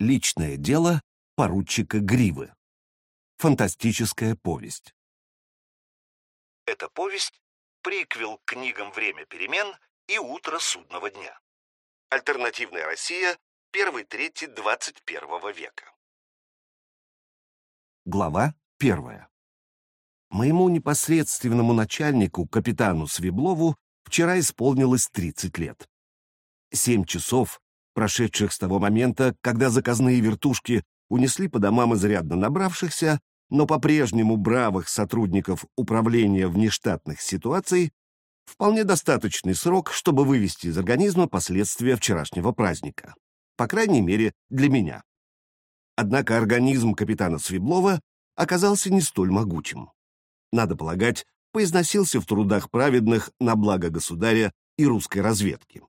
Личное дело поручика Гривы. Фантастическая повесть. Эта повесть — приквел к книгам «Время перемен» и «Утро судного дня». Альтернативная Россия, первый третий 21 века. Глава первая. Моему непосредственному начальнику, капитану Свеблову, вчера исполнилось 30 лет. Семь часов, прошедших с того момента, когда заказные вертушки унесли по домам изрядно набравшихся, но по-прежнему бравых сотрудников управления внештатных ситуаций, вполне достаточный срок, чтобы вывести из организма последствия вчерашнего праздника. По крайней мере, для меня. Однако организм капитана Свеблова оказался не столь могучим. Надо полагать, поизносился в трудах праведных на благо государя и русской разведки.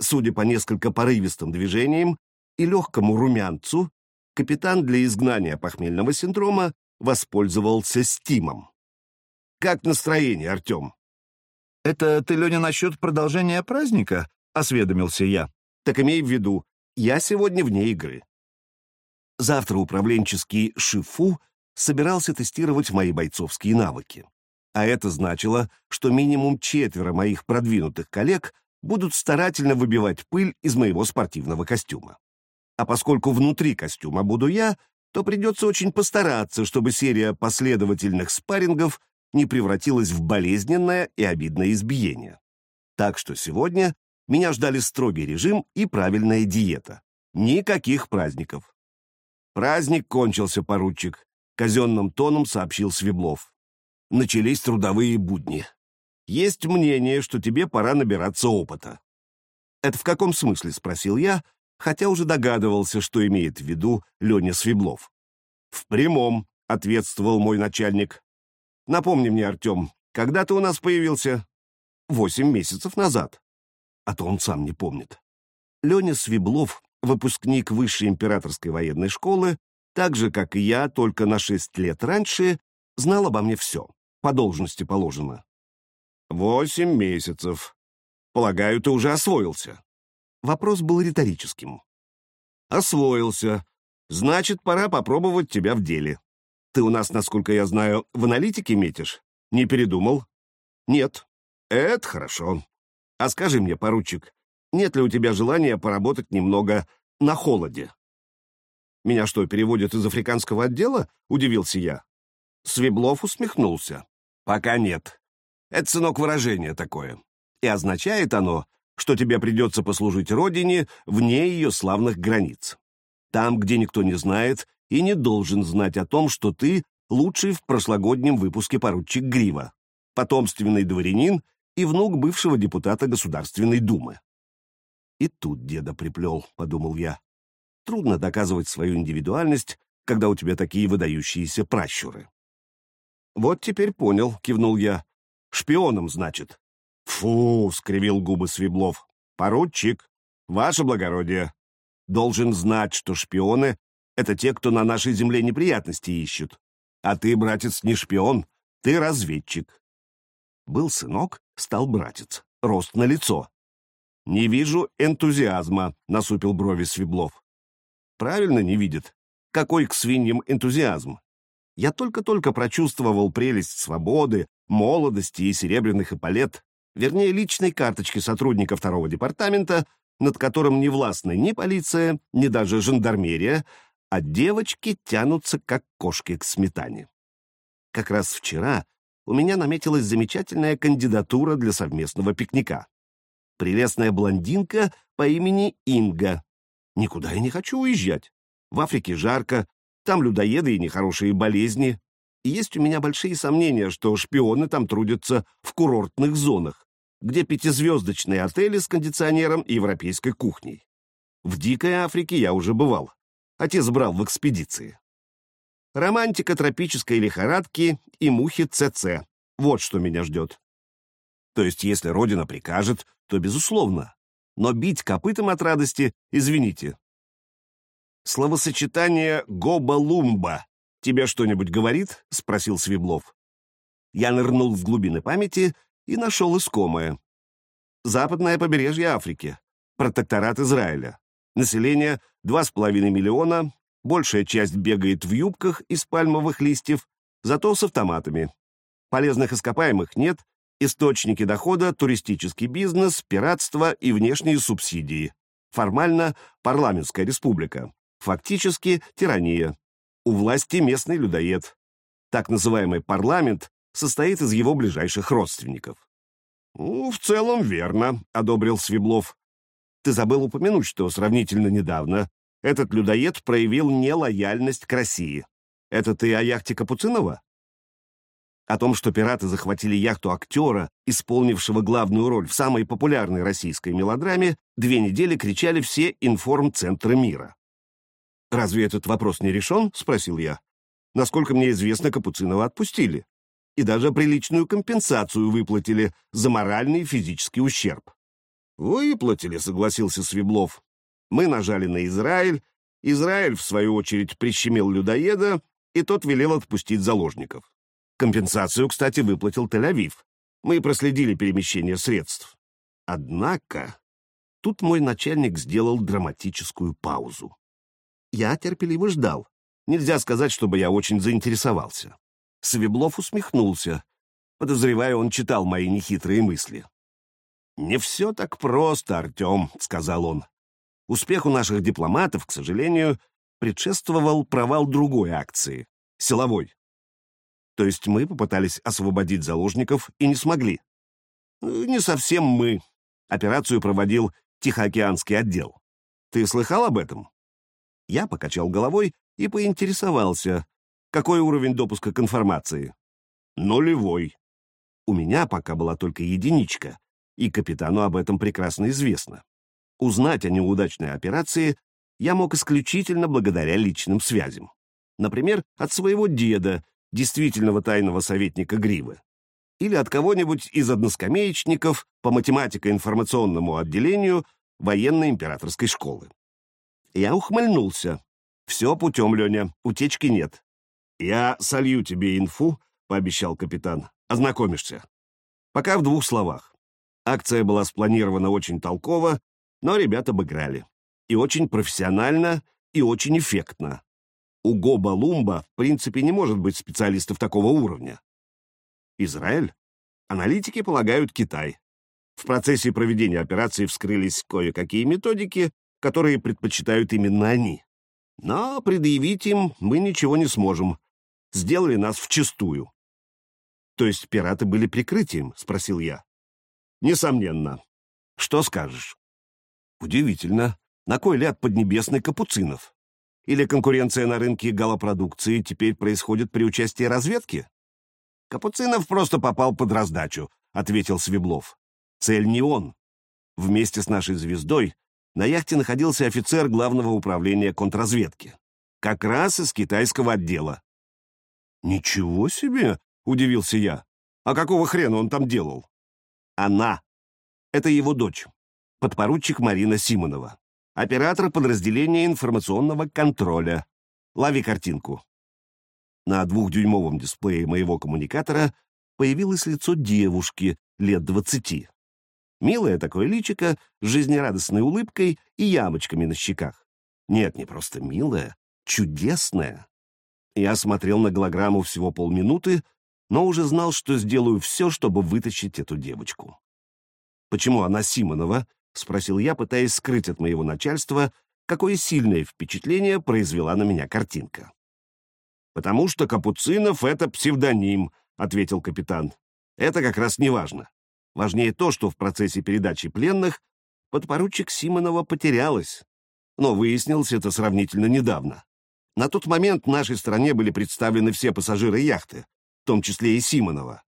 Судя по несколько порывистым движениям и легкому румянцу, капитан для изгнания похмельного синдрома воспользовался стимом. «Как настроение, Артем?» «Это ты, Леня, насчет продолжения праздника?» — осведомился я. «Так имей в виду, я сегодня вне игры. Завтра управленческий Шифу собирался тестировать мои бойцовские навыки. А это значило, что минимум четверо моих продвинутых коллег будут старательно выбивать пыль из моего спортивного костюма. А поскольку внутри костюма буду я, то придется очень постараться, чтобы серия последовательных спаррингов не превратилась в болезненное и обидное избиение. Так что сегодня меня ждали строгий режим и правильная диета. Никаких праздников. Праздник кончился, поручик, казенным тоном сообщил Свеблов. Начались трудовые будни. Есть мнение, что тебе пора набираться опыта. Это в каком смысле, спросил я, хотя уже догадывался, что имеет в виду Леня Свеблов. «В прямом», — ответствовал мой начальник. «Напомни мне, Артем, когда ты у нас появился?» «Восемь месяцев назад». А то он сам не помнит. Леня Свеблов, выпускник Высшей императорской военной школы, так же, как и я, только на шесть лет раньше, знал обо мне все. По должности положено. «Восемь месяцев. Полагаю, ты уже освоился». Вопрос был риторическим. «Освоился. Значит, пора попробовать тебя в деле. Ты у нас, насколько я знаю, в аналитике метишь? Не передумал?» «Нет». «Это хорошо. А скажи мне, поручик, нет ли у тебя желания поработать немного на холоде?» «Меня что, переводят из африканского отдела?» — удивился я. Свеблов усмехнулся. «Пока нет. Это, сынок, выражение такое. И означает оно, что тебе придется послужить родине вне ее славных границ. Там, где никто не знает и не должен знать о том, что ты лучший в прошлогоднем выпуске поручик Грива, потомственный дворянин и внук бывшего депутата Государственной Думы. И тут деда приплел, подумал я. Трудно доказывать свою индивидуальность, когда у тебя такие выдающиеся пращуры. Вот теперь понял, кивнул я. Шпионом, значит. «Фу!» — скривил губы Свеблов. «Поручик, ваше благородие, должен знать, что шпионы — это те, кто на нашей земле неприятности ищут. А ты, братец, не шпион, ты разведчик». Был сынок, стал братец, рост на лицо. «Не вижу энтузиазма», — насупил брови Свеблов. «Правильно не видит. Какой к свиньям энтузиазм? Я только-только прочувствовал прелесть свободы, молодости и серебряных эполет, вернее, личной карточки сотрудника второго департамента, над которым не властны ни полиция, ни даже жандармерия, а девочки тянутся, как кошки к сметане. Как раз вчера у меня наметилась замечательная кандидатура для совместного пикника. Прелестная блондинка по имени Инга. Никуда я не хочу уезжать. В Африке жарко, там людоеды и нехорошие болезни. И есть у меня большие сомнения, что шпионы там трудятся в курортных зонах, где пятизвездочные отели с кондиционером и европейской кухней. В дикой Африке я уже бывал. Отец брал в экспедиции. Романтика тропической лихорадки и мухи ЦЦ. Вот что меня ждет. То есть, если Родина прикажет, то безусловно. Но бить копытом от радости, извините. Словосочетание «гоба-лумба» тебе что-нибудь говорит? — спросил Свеблов. Я нырнул в глубины памяти и нашел искомое. Западное побережье Африки, протекторат Израиля. Население 2,5 миллиона, большая часть бегает в юбках из пальмовых листьев, зато с автоматами. Полезных ископаемых нет, источники дохода, туристический бизнес, пиратство и внешние субсидии. Формально парламентская республика, фактически тирания. У власти местный людоед. Так называемый парламент состоит из его ближайших родственников. «Ну, в целом верно», — одобрил Свеблов. «Ты забыл упомянуть, что сравнительно недавно этот людоед проявил нелояльность к России. Это ты о яхте Капуцинова?» О том, что пираты захватили яхту актера, исполнившего главную роль в самой популярной российской мелодраме, две недели кричали все информцентры мира. «Разве этот вопрос не решен?» — спросил я. «Насколько мне известно, Капуцинова отпустили и даже приличную компенсацию выплатили за моральный и физический ущерб. «Выплатили», — согласился Свеблов. «Мы нажали на Израиль, Израиль, в свою очередь, прищемил людоеда, и тот велел отпустить заложников. Компенсацию, кстати, выплатил Тель-Авив. Мы проследили перемещение средств. Однако тут мой начальник сделал драматическую паузу. Я терпеливо ждал. Нельзя сказать, чтобы я очень заинтересовался. Свеблов усмехнулся. Подозреваю, он читал мои нехитрые мысли. «Не все так просто, Артем», — сказал он. «Успеху наших дипломатов, к сожалению, предшествовал провал другой акции — силовой. То есть мы попытались освободить заложников и не смогли. Не совсем мы. Операцию проводил Тихоокеанский отдел. Ты слыхал об этом? Я покачал головой и поинтересовался, какой уровень допуска к информации? Нулевой. У меня пока была только единичка, и капитану об этом прекрасно известно. Узнать о неудачной операции я мог исключительно благодаря личным связям. Например, от своего деда, действительного тайного советника Гривы, или от кого-нибудь из односкамеечников по математико-информационному отделению военной императорской школы. Я ухмыльнулся. «Все путем, Леня, утечки нет. «Я солью тебе инфу», — пообещал капитан. «Ознакомишься». Пока в двух словах. Акция была спланирована очень толково, но ребята обыграли. И очень профессионально, и очень эффектно. У Гоба Лумба, в принципе, не может быть специалистов такого уровня. Израиль? Аналитики полагают Китай. В процессе проведения операции вскрылись кое-какие методики, которые предпочитают именно они. Но предъявить им мы ничего не сможем, сделали нас вчистую. То есть пираты были прикрытием, спросил я. Несомненно. Что скажешь? Удивительно. На кой ляд поднебесный Капуцинов? Или конкуренция на рынке галопродукции теперь происходит при участии разведки? Капуцинов просто попал под раздачу, ответил Свеблов. Цель не он. Вместе с нашей звездой на яхте находился офицер главного управления контрразведки. Как раз из китайского отдела. «Ничего себе!» — удивился я. «А какого хрена он там делал?» «Она. Это его дочь, подпоручик Марина Симонова, оператор подразделения информационного контроля. Лови картинку». На двухдюймовом дисплее моего коммуникатора появилось лицо девушки лет двадцати. Милое такое личико с жизнерадостной улыбкой и ямочками на щеках. Нет, не просто милое, чудесное. Я смотрел на голограмму всего полминуты, но уже знал, что сделаю все, чтобы вытащить эту девочку. «Почему она Симонова?» — спросил я, пытаясь скрыть от моего начальства, какое сильное впечатление произвела на меня картинка. «Потому что Капуцинов — это псевдоним», — ответил капитан. «Это как раз не важно. Важнее то, что в процессе передачи пленных подпоручик Симонова потерялась. Но выяснилось это сравнительно недавно. На тот момент нашей стране были представлены все пассажиры яхты, в том числе и Симонова.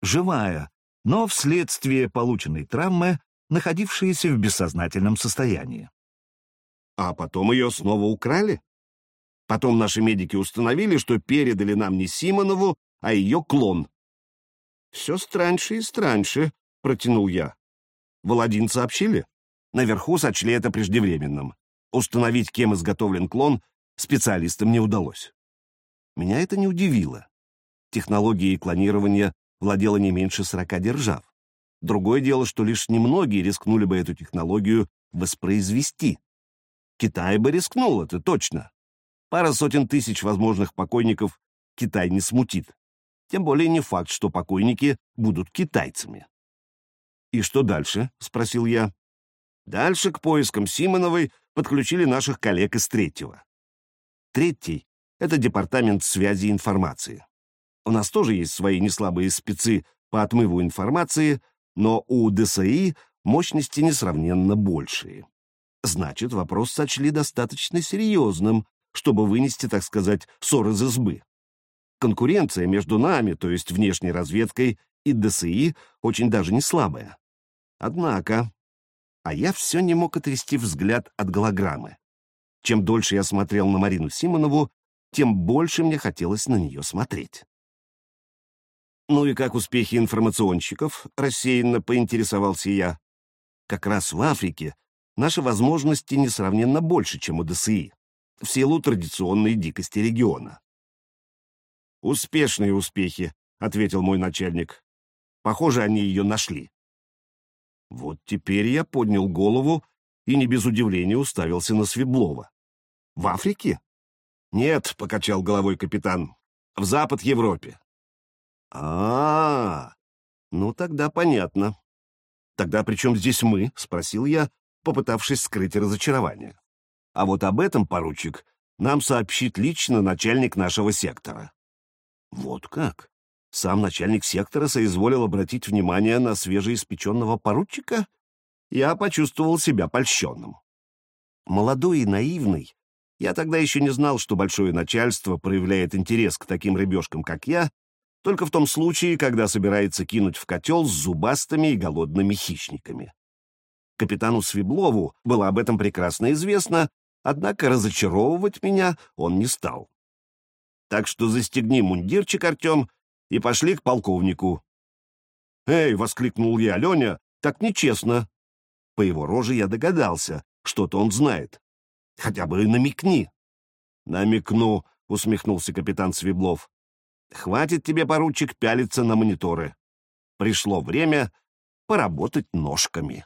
Живая, но вследствие полученной травмы, находившаяся в бессознательном состоянии. А потом ее снова украли? Потом наши медики установили, что передали нам не Симонову, а ее клон. «Все страньше и страньше», — протянул я. «Володин сообщили?» Наверху сочли это преждевременным. Установить, кем изготовлен клон, специалистам не удалось. Меня это не удивило. Технологией клонирования владело не меньше 40 держав. Другое дело, что лишь немногие рискнули бы эту технологию воспроизвести. Китай бы рискнул, это точно. Пара сотен тысяч возможных покойников Китай не смутит. Тем более не факт, что покойники будут китайцами. «И что дальше?» — спросил я. Дальше к поискам Симоновой подключили наших коллег из третьего. Третий — это департамент связи и информации. У нас тоже есть свои неслабые спецы по отмыву информации, но у ДСИ мощности несравненно большие. Значит, вопрос сочли достаточно серьезным, чтобы вынести, так сказать, ссор из избы. Конкуренция между нами, то есть внешней разведкой, и ДСИ очень даже не слабая. Однако, а я все не мог отрести взгляд от голограммы. Чем дольше я смотрел на Марину Симонову, тем больше мне хотелось на нее смотреть. «Ну и как успехи информационщиков?» — рассеянно поинтересовался я. «Как раз в Африке наши возможности несравненно больше, чем у ДСИ, в силу традиционной дикости региона». «Успешные успехи», — ответил мой начальник. «Похоже, они ее нашли». Вот теперь я поднял голову и не без удивления уставился на Светлова. «В Африке?» «Нет», — покачал головой капитан, — «в Запад Европе» а, -а, -а Ну, тогда понятно. Тогда при чем здесь мы? — спросил я, попытавшись скрыть разочарование. А вот об этом, поручик, нам сообщит лично начальник нашего сектора. Вот как? Сам начальник сектора соизволил обратить внимание на свежеиспеченного поручика? Я почувствовал себя польщенным. Молодой и наивный, я тогда еще не знал, что большое начальство проявляет интерес к таким рыбешкам, как я, только в том случае, когда собирается кинуть в котел с зубастыми и голодными хищниками. Капитану Свеблову было об этом прекрасно известно, однако разочаровывать меня он не стал. Так что застегни мундирчик, Артем, и пошли к полковнику. «Эй!» — воскликнул я, Леня, так нечестно. По его роже я догадался, что-то он знает. Хотя бы намекни. «Намекну», — усмехнулся капитан Свеблов. Хватит тебе, поручик, пялиться на мониторы. Пришло время поработать ножками.